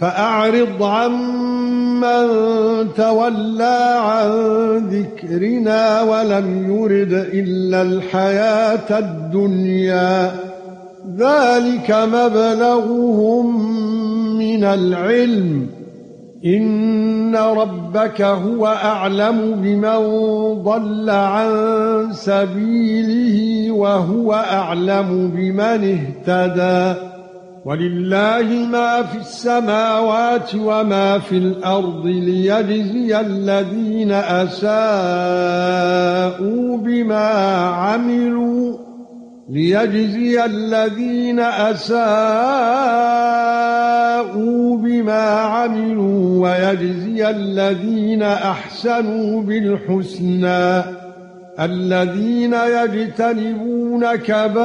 فأعرض عمن تولى عن ذكرنا ولم يرد إلا الحياة الدنيا. ذلك مبلغهم من العلم. إن ربك هو أعلم بمن ضل عن سبيله وهو أعلم بمن اهتدى. ولله ما في السماوات وما في الأرض ليجزي الذين أساءوا بما عملوا ليجزي الذين أساءوا بما عملوا ويجزي الذين أحسنوا بالحسنى الذين يجتنبون كبائر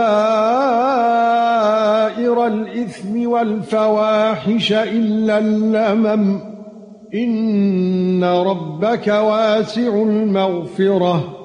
الإثم والفواحش إلا اللمم. إن ربك واسع المغفرة.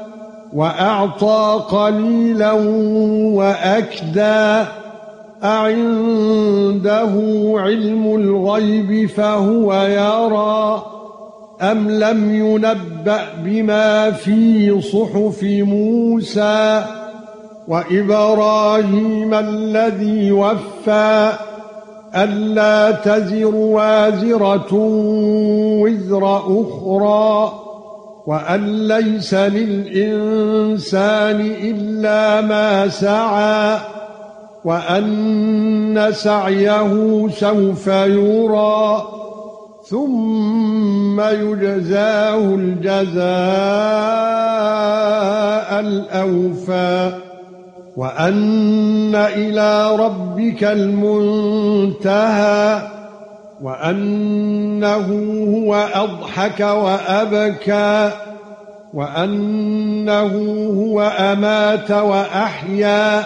وأعطى قليلا واكدى أعنده علم الغيب فهو يرى أم لم ينبأ بما في صحف موسى؟ وإبراهيم الذي وفى ألا تزر وازرة وزر أخرى؟ وأن ليس للإنسان إلا ما سعى وأن سعيه سوف يرى ثم يجزاه الجزاء الأوفى وأن إلى ربك المنتهى وأنه هو أضحك وأبكى وأنه هو أمات وأحيا.